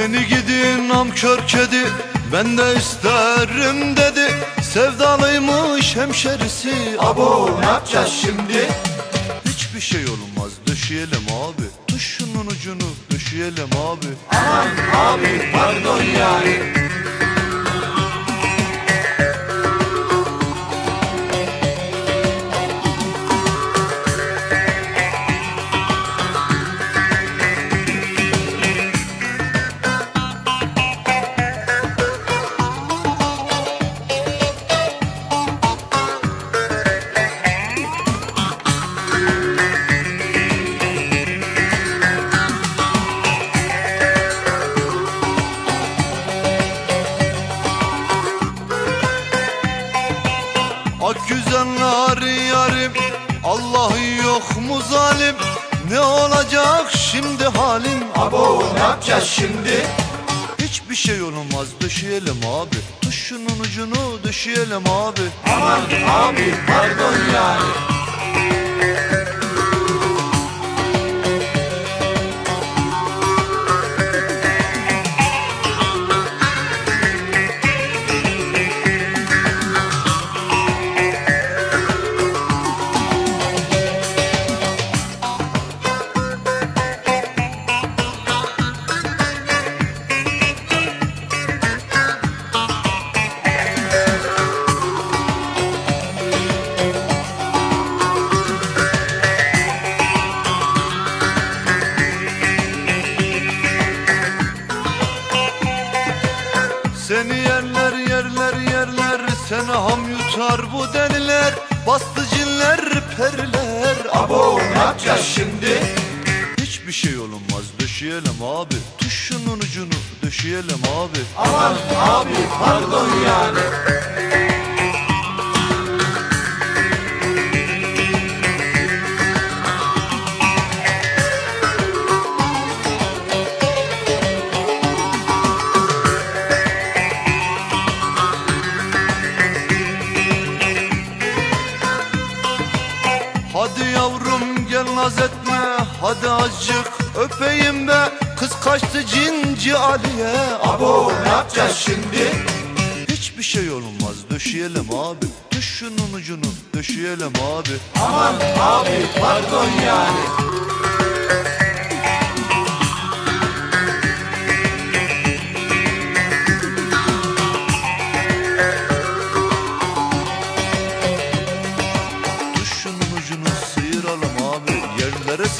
Seni gidin namkör kedi ben de isterim dedi. Sevdalıymış hemşerisi Abo ne yapacağız şimdi? Hiçbir şey olmaz döşeyelim abi. Tuş şunun ucunu döşeyelim abi. Aman abi pardon yani güzeller yarim. Allah yok mu zalim? Ne olacak şimdi halim? Abo ne yapacağız şimdi? Hiçbir şey olmaz döşeyelim abi. Tuş şunun ucunu döşeyelim abi. Aman abi pardon yani Seni yerler yerler yerler Seni ham yutar bu deliler. Bastı cinler periler. Abo ne yapacağız şimdi? Hiçbir şey olmaz döşeyelim abi. Tuş şunun ucunu döşeyelim abi. Aman abi pardon yani naz etme Hadi azıcık öpeyim be. Kız kaçtı cinci Ali'ye. Abo ne yapacağız şimdi? Hiçbir şey olmaz döşeyelim abi. Şunun ucunu döşeyelim abi. Aman abi pardon yani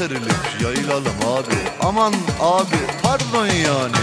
serilip yayılalım abi. Aman abi pardon yani